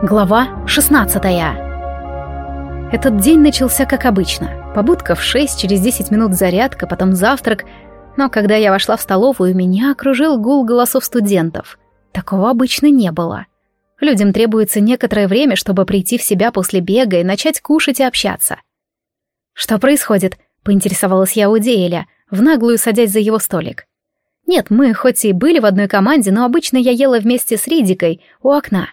Глава 16 Этот день начался как обычно. Побудка в 6, через 10 минут зарядка, потом завтрак. Но когда я вошла в столовую, меня окружил гул голосов студентов. Такого обычно не было. Людям требуется некоторое время, чтобы прийти в себя после бега и начать кушать и общаться. «Что происходит?» — поинтересовалась я у Деэля, в наглую садясь за его столик. Нет, мы хоть и были в одной команде, но обычно я ела вместе с Ридикой у окна.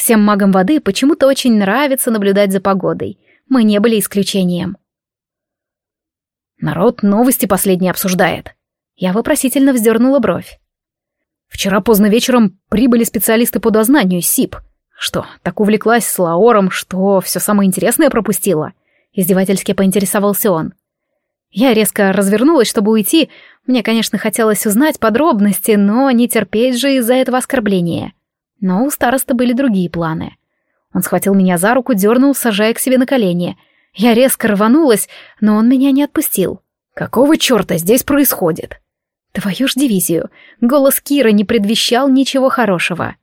Всем магам воды почему-то очень нравится наблюдать за погодой. Мы не были исключением. Народ новости последние обсуждает. Я вопросительно вздернула бровь. Вчера поздно вечером прибыли специалисты по дознанию СИП. Что, так увлеклась с Лаором, что все самое интересное пропустила? Издевательски поинтересовался он. Я резко развернулась, чтобы уйти. Мне, конечно, хотелось узнать подробности, но не терпеть же из-за этого оскорбления. Но у староста были другие планы. Он схватил меня за руку, дернул, сажая к себе на колени. Я резко рванулась, но он меня не отпустил. «Какого черта здесь происходит?» Твою ж дивизию. Голос Кира не предвещал ничего хорошего.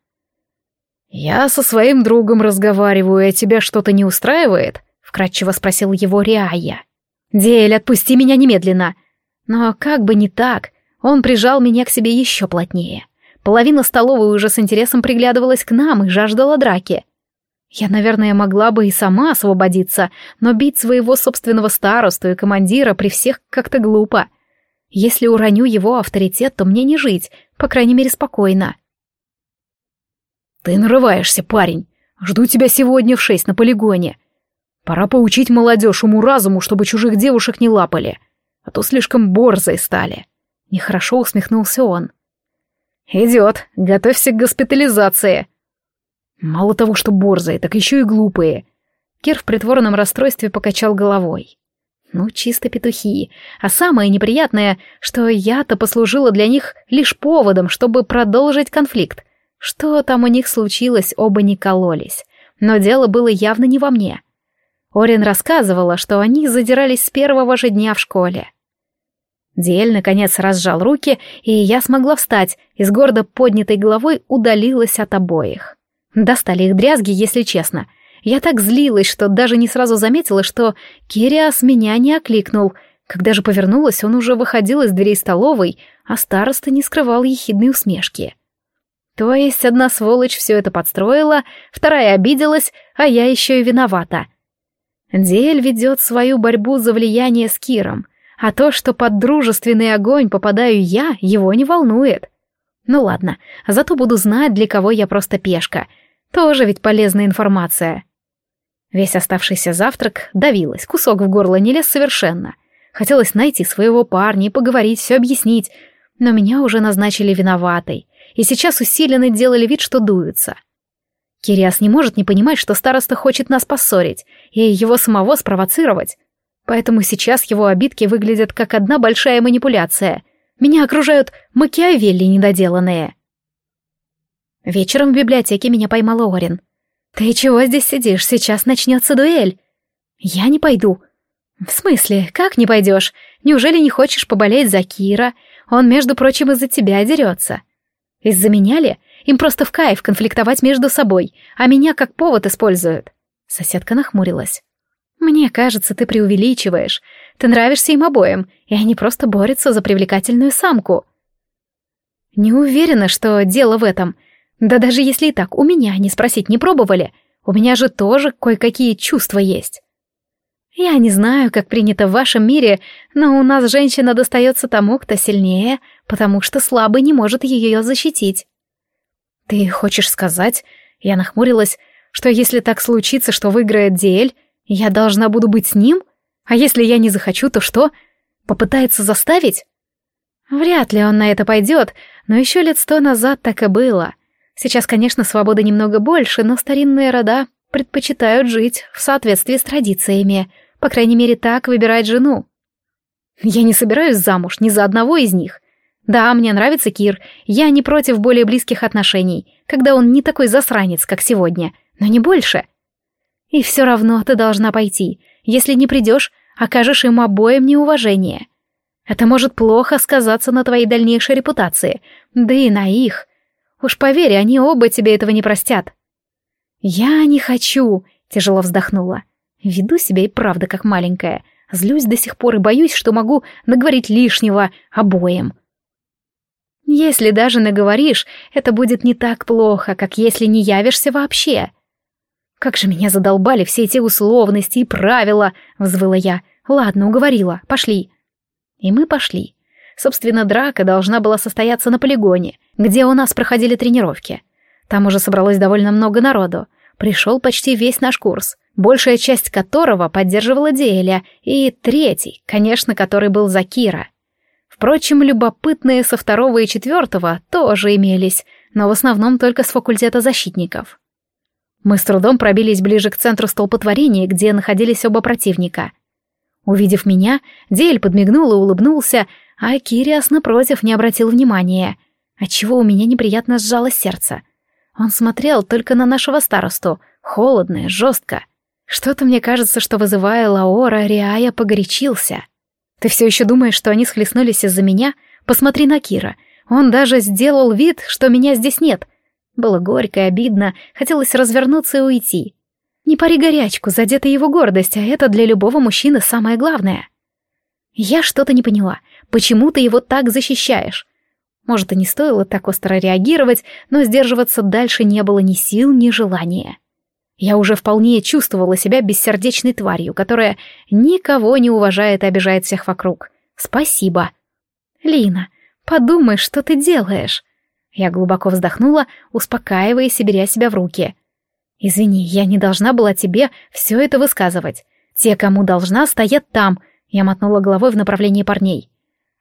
«Я со своим другом разговариваю, а тебя что-то не устраивает?» — вкратчиво спросил его Риая. «Дель, отпусти меня немедленно!» Но как бы не так, он прижал меня к себе еще плотнее. Половина столовой уже с интересом приглядывалась к нам и жаждала драки. Я, наверное, могла бы и сама освободиться, но бить своего собственного старосту и командира при всех как-то глупо. Если уроню его авторитет, то мне не жить, по крайней мере, спокойно. «Ты нарываешься, парень. Жду тебя сегодня в шесть на полигоне. Пора поучить молодежь уму-разуму, чтобы чужих девушек не лапали, а то слишком борзой стали». Нехорошо усмехнулся он. «Идет, готовься к госпитализации». Мало того, что борзые, так еще и глупые. Кир в притворном расстройстве покачал головой. Ну, чисто петухи. А самое неприятное, что я-то послужила для них лишь поводом, чтобы продолжить конфликт. Что там у них случилось, оба не кололись. Но дело было явно не во мне. Орин рассказывала, что они задирались с первого же дня в школе. Диэль, наконец, разжал руки, и я смогла встать и с гордо поднятой головой удалилась от обоих. Достали их дрязги, если честно. Я так злилась, что даже не сразу заметила, что Кириас меня не окликнул. Когда же повернулась, он уже выходил из дверей столовой, а староста не скрывал ехидной усмешки. То есть одна сволочь все это подстроила, вторая обиделась, а я еще и виновата. Диэль ведет свою борьбу за влияние с Киром — а то, что под дружественный огонь попадаю я, его не волнует. Ну ладно, зато буду знать, для кого я просто пешка. Тоже ведь полезная информация. Весь оставшийся завтрак давилась, кусок в горло не лез совершенно. Хотелось найти своего парня и поговорить, все объяснить, но меня уже назначили виноватой, и сейчас усиленно делали вид, что дуются. Кириас не может не понимать, что староста хочет нас поссорить и его самого спровоцировать. Поэтому сейчас его обидки выглядят как одна большая манипуляция. Меня окружают макиавелли недоделанные. Вечером в библиотеке меня поймал Орин. «Ты чего здесь сидишь? Сейчас начнется дуэль». «Я не пойду». «В смысле? Как не пойдешь? Неужели не хочешь поболеть за Кира? Он, между прочим, из-за тебя дерется». «Из-за меня ли? Им просто в кайф конфликтовать между собой, а меня как повод используют». Соседка нахмурилась. «Мне кажется, ты преувеличиваешь. Ты нравишься им обоим, и они просто борются за привлекательную самку». «Не уверена, что дело в этом. Да даже если и так, у меня не спросить не пробовали. У меня же тоже кое-какие чувства есть». «Я не знаю, как принято в вашем мире, но у нас женщина достается тому, кто сильнее, потому что слабый не может ее защитить». «Ты хочешь сказать...» Я нахмурилась, что если так случится, что выиграет Диэль, я должна буду быть с ним? А если я не захочу, то что? Попытается заставить? Вряд ли он на это пойдет, но еще лет сто назад так и было. Сейчас, конечно, свободы немного больше, но старинные рода предпочитают жить в соответствии с традициями, по крайней мере, так выбирать жену. Я не собираюсь замуж ни за одного из них. Да, мне нравится Кир, я не против более близких отношений, когда он не такой засранец, как сегодня, но не больше — и все равно ты должна пойти. Если не придешь, окажешь им обоим неуважение. Это может плохо сказаться на твоей дальнейшей репутации, да и на их. Уж поверь, они оба тебе этого не простят. «Я не хочу», — тяжело вздохнула. «Веду себя и правда как маленькая. Злюсь до сих пор и боюсь, что могу наговорить лишнего обоим». «Если даже наговоришь, это будет не так плохо, как если не явишься вообще». «Как же меня задолбали все эти условности и правила!» — взвыла я. «Ладно, уговорила, пошли». И мы пошли. Собственно, драка должна была состояться на полигоне, где у нас проходили тренировки. Там уже собралось довольно много народу. Пришел почти весь наш курс, большая часть которого поддерживала Диэля, и третий, конечно, который был за Кира. Впрочем, любопытные со второго и четвертого тоже имелись, но в основном только с факультета защитников. Мы с трудом пробились ближе к центру столпотворения, где находились оба противника. Увидев меня, Диэль подмигнул и улыбнулся, а Кириас, напротив, не обратил внимания, отчего у меня неприятно сжалось сердце. Он смотрел только на нашего старосту, холодно, жестко. Что-то мне кажется, что, вызывая Лаора, Риая погорячился. Ты все еще думаешь, что они схлестнулись из-за меня? Посмотри на Кира. Он даже сделал вид, что меня здесь нет. Было горько и обидно, хотелось развернуться и уйти. Не пари горячку, задета его гордость, а это для любого мужчины самое главное. Я что-то не поняла. Почему ты его так защищаешь? Может, и не стоило так остро реагировать, но сдерживаться дальше не было ни сил, ни желания. Я уже вполне чувствовала себя бессердечной тварью, которая никого не уважает и обижает всех вокруг. Спасибо. Лина, подумай, что ты делаешь. Я глубоко вздохнула, успокаиваясь и беря себя в руки. Извини, я не должна была тебе все это высказывать. Те, кому должна, стоят там. Я мотнула головой в направлении парней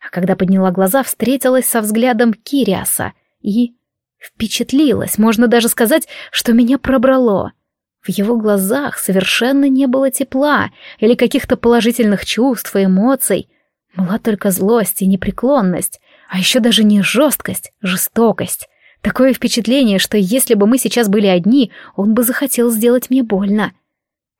а когда подняла глаза, встретилась со взглядом Кириаса и... Впечатлилась, можно даже сказать, что меня пробрало. В его глазах совершенно не было тепла или каких-то положительных чувств и эмоций. Была только злость и непреклонность, а еще даже не жесткость, жестокость. Такое впечатление, что если бы мы сейчас были одни, он бы захотел сделать мне больно.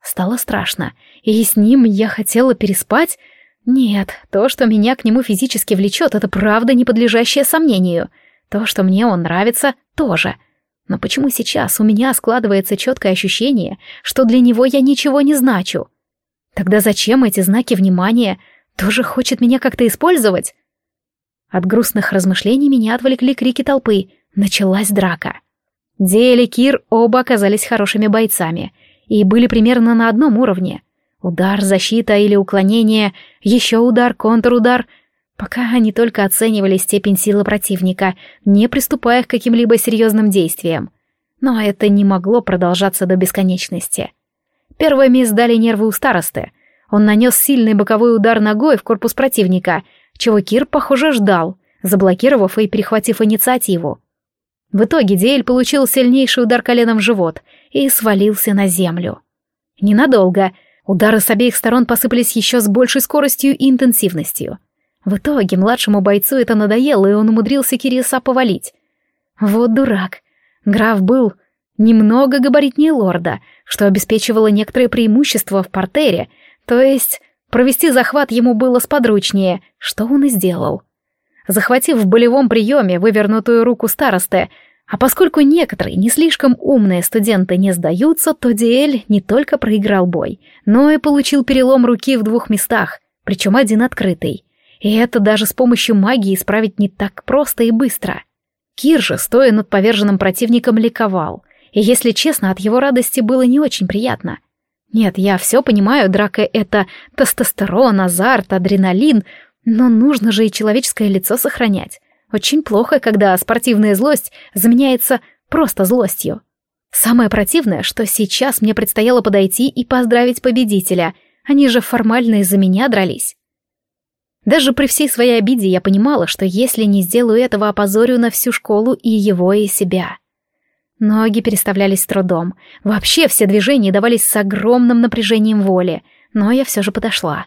Стало страшно, и с ним я хотела переспать, нет, то, что меня к нему физически влечет, это правда не подлежащее сомнению. То, что мне он нравится, тоже. Но почему сейчас у меня складывается четкое ощущение, что для него я ничего не значу? Тогда зачем эти знаки внимания? Тоже хочет меня как-то использовать? От грустных размышлений меня отвлекли крики толпы. Началась драка. Диэль и Кир оба оказались хорошими бойцами и были примерно на одном уровне. Удар, защита или уклонение, еще удар, контрудар. Пока они только оценивали степень силы противника, не приступая к каким-либо серьезным действиям. Но это не могло продолжаться до бесконечности. Первое мисс дали нервы у старосты. Он нанес сильный боковой удар ногой в корпус противника, чего Кир, похоже, ждал, заблокировав и перехватив инициативу. В итоге Диэль получил сильнейший удар коленом в живот и свалился на землю. Ненадолго — Удары с обеих сторон посыпались еще с большей скоростью и интенсивностью. В итоге младшему бойцу это надоело, и он умудрился Кириса повалить. Вот дурак. Граф был немного габаритнее лорда, что обеспечивало некоторое преимущество в портере, то есть провести захват ему было сподручнее, что он и сделал. Захватив в болевом приеме вывернутую руку старосты, а поскольку некоторые не слишком умные студенты не сдаются, то Диэль не только проиграл бой, но и получил перелом руки в двух местах, причем один открытый. И это даже с помощью магии исправить не так просто и быстро. Кир же, стоя над поверженным противником, ликовал. И, если честно, от его радости было не очень приятно. Нет, я все понимаю, драка — это тестостерон, азарт, адреналин, но нужно же и человеческое лицо сохранять. Очень плохо, когда спортивная злость заменяется просто злостью. Самое противное, что сейчас мне предстояло подойти и поздравить победителя. Они же формально из-за меня дрались. Даже при всей своей обиде я понимала, что если не сделаю этого, опозорю на всю школу и его, и себя. Ноги переставлялись с трудом. Вообще все движения давались с огромным напряжением воли, но я все же подошла.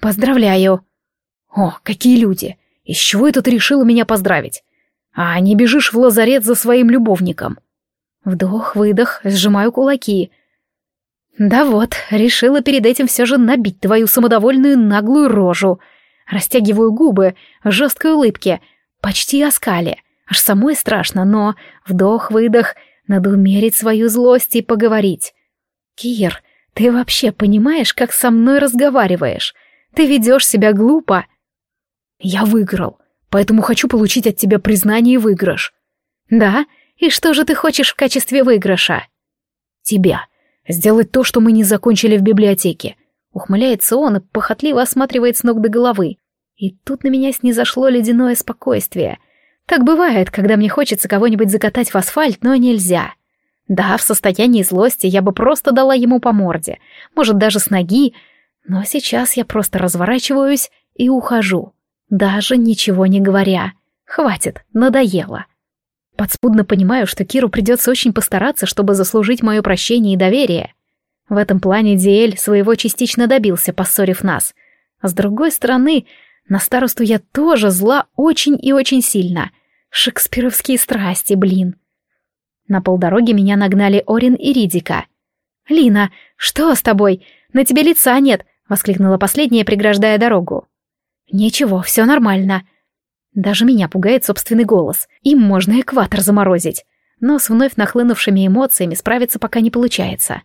«Поздравляю!» «О, какие люди! Из чего это ты решила меня поздравить? А не бежишь в лазарет за своим любовником? Вдох-выдох, сжимаю кулаки. Да вот, решила перед этим все же набить твою самодовольную наглую рожу. Растягиваю губы, жесткой улыбке, почти оскали. Аж самой страшно, но вдох-выдох, Надо умерить свою злость и поговорить. Кир, ты вообще понимаешь, как со мной разговариваешь? Ты ведешь себя глупо. Я выиграл, поэтому хочу получить от тебя признание и выигрыш. Да? И что же ты хочешь в качестве выигрыша? Тебя. Сделать то, что мы не закончили в библиотеке. Ухмыляется он и похотливо осматривает с ног до головы. И тут на меня снизошло ледяное спокойствие. Так бывает, когда мне хочется кого-нибудь закатать в асфальт, но нельзя. Да, в состоянии злости я бы просто дала ему по морде, может, даже с ноги, но сейчас я просто разворачиваюсь и ухожу, даже ничего не говоря. Хватит, надоело. Подспудно понимаю, что Киру придется очень постараться, чтобы заслужить мое прощение и доверие. В этом плане Диэль своего частично добился, поссорив нас. А с другой стороны, на старосту я тоже зла очень и очень сильно. Шекспировские страсти, блин. На полдороги меня нагнали Орин и Ридика. «Лина, что с тобой? На тебе лица нет!» — воскликнула последняя, преграждая дорогу. «Ничего, все нормально». Даже меня пугает собственный голос. Им можно экватор заморозить. Но с вновь нахлынувшими эмоциями справиться пока не получается.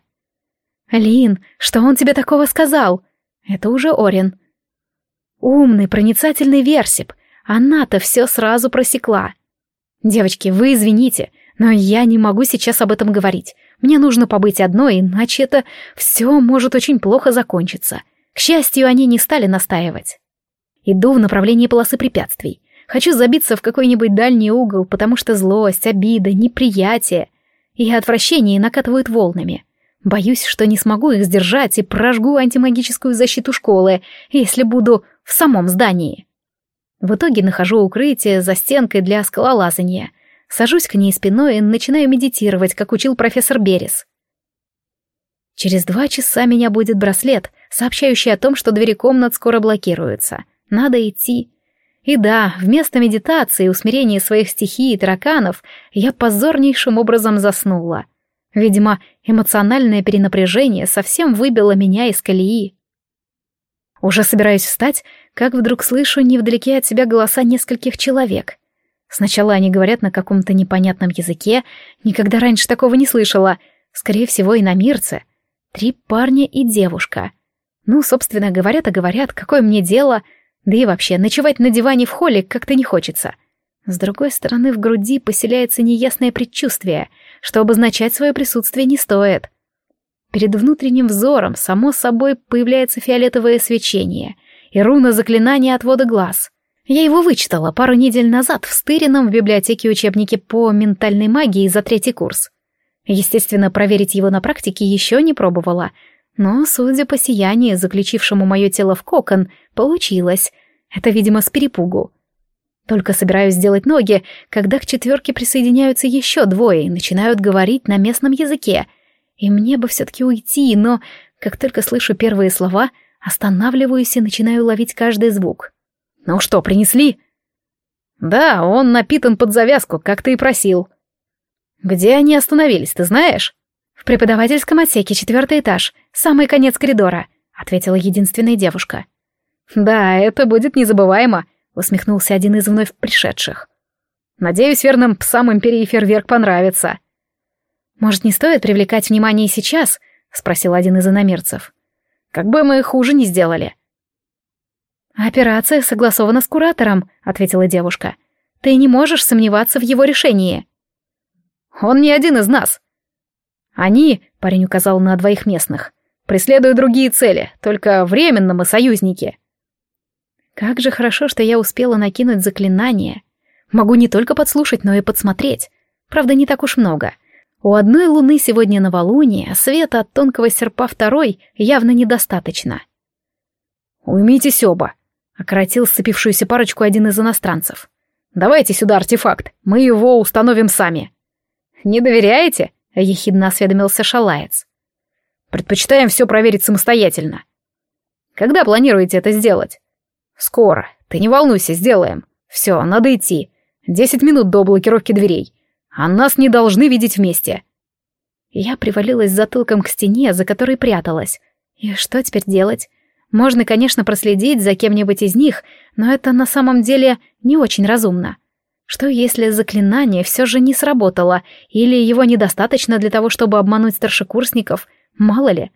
«Лин, что он тебе такого сказал?» «Это уже Орин». «Умный, проницательный Версип. Она-то все сразу просекла». «Девочки, вы извините, но я не могу сейчас об этом говорить. Мне нужно побыть одной, иначе это все может очень плохо закончиться. К счастью, они не стали настаивать. Иду в направлении полосы препятствий. Хочу забиться в какой-нибудь дальний угол, потому что злость, обида, неприятие и отвращение накатывают волнами. Боюсь, что не смогу их сдержать и прожгу антимагическую защиту школы, если буду в самом здании. В итоге нахожу укрытие за стенкой для скалолазания. Сажусь к ней спиной и начинаю медитировать, как учил профессор Берес. Через два часа меня будет браслет, сообщающий о том, что двери комнат скоро блокируются. Надо идти. И да, вместо медитации и усмирения своих стихий и тараканов я позорнейшим образом заснула. Видимо, эмоциональное перенапряжение совсем выбило меня из колеи. Уже собираюсь встать, как вдруг слышу невдалеке от себя голоса нескольких человек. Сначала они говорят на каком-то непонятном языке, никогда раньше такого не слышала. Скорее всего, иномирцы. Три парня и девушка. Ну, собственно, говорят, а говорят, какое мне дело. Да и вообще, ночевать на диване в холле как-то не хочется. С другой стороны, в груди поселяется неясное предчувствие, что обозначать свое присутствие не стоит. Перед внутренним взором, само собой, появляется фиолетовое свечение и руна заклинания отвода глаз. Я его вычитала пару недель назад в стыренном в библиотеке учебнике по ментальной магии за третий курс. Естественно, проверить его на практике еще не пробовала, но, судя по сиянию, заключившему мое тело в кокон, получилось. Это, видимо, с перепугу. Только собираюсь сделать ноги, когда к четверке присоединяются еще двое и начинают говорить на местном языке — и мне бы все-таки уйти, но, как только слышу первые слова, останавливаюсь и начинаю ловить каждый звук. «Ну что, принесли?» «Да, он напитан под завязку, как ты и просил». «Где они остановились, ты знаешь?» «В преподавательском отсеке, четвертый этаж, самый конец коридора», — ответила единственная девушка. «Да, это будет незабываемо», — усмехнулся один из вновь пришедших. «Надеюсь, верным псам Империи Фейерверк понравится». «Может, не стоит привлекать внимание сейчас?» — спросил один из иномерцев. «Как бы мы хуже не сделали». «Операция согласована с куратором», — ответила девушка. «Ты не можешь сомневаться в его решении». «Он не один из нас». «Они», — парень указал на двоих местных, — «преследуют другие цели, только временно мы союзники». Как же хорошо, что я успела накинуть заклинание. Могу не только подслушать, но и подсмотреть. Правда, не так уж много. У одной луны сегодня новолуние, света от тонкого серпа второй явно недостаточно. «Уймитесь оба», — окоротил сцепившуюся парочку один из иностранцев. «Давайте сюда артефакт, мы его установим сами». «Не доверяете?» — ехидно осведомился Шалаец. «Предпочитаем все проверить самостоятельно». «Когда планируете это сделать?» «Скоро. Ты не волнуйся, сделаем. Все, надо идти. Десять минут до блокировки дверей. А нас не должны видеть вместе. Я привалилась затылком к стене, за которой пряталась. И что теперь делать? Можно, конечно, проследить за кем-нибудь из них, но это на самом деле не очень разумно. Что если заклинание все же не сработало, или его недостаточно для того, чтобы обмануть старшекурсников, мало ли.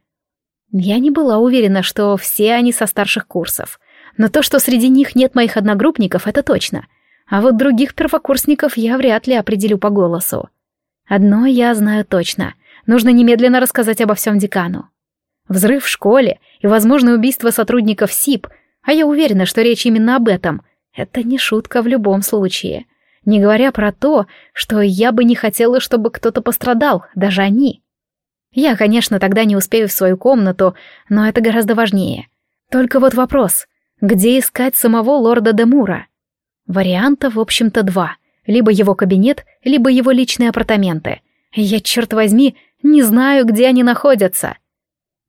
Я не была уверена, что все они со старших курсов. Но то, что среди них нет моих одногруппников, это точно. А вот других первокурсников я вряд ли определю по голосу. Одно я знаю точно. Нужно немедленно рассказать обо всем декану. Взрыв в школе и возможное убийство сотрудников СИП, а я уверена, что речь именно об этом, это не шутка в любом случае. Не говоря про то, что я бы не хотела, чтобы кто-то пострадал, даже они. Я, конечно, тогда не успею в свою комнату, но это гораздо важнее. Только вот вопрос, где искать самого лорда Демура? Вариантов, в общем-то, два. Либо его кабинет, либо его личные апартаменты. Я, черт возьми, не знаю, где они находятся.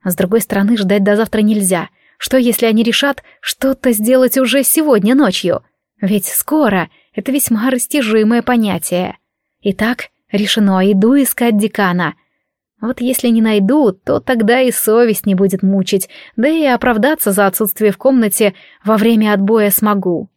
С другой стороны, ждать до завтра нельзя. Что, если они решат что-то сделать уже сегодня ночью? Ведь скоро — это весьма растяжимое понятие. Итак, решено, иду искать декана. Вот если не найду, то тогда и совесть не будет мучить, да и оправдаться за отсутствие в комнате во время отбоя смогу.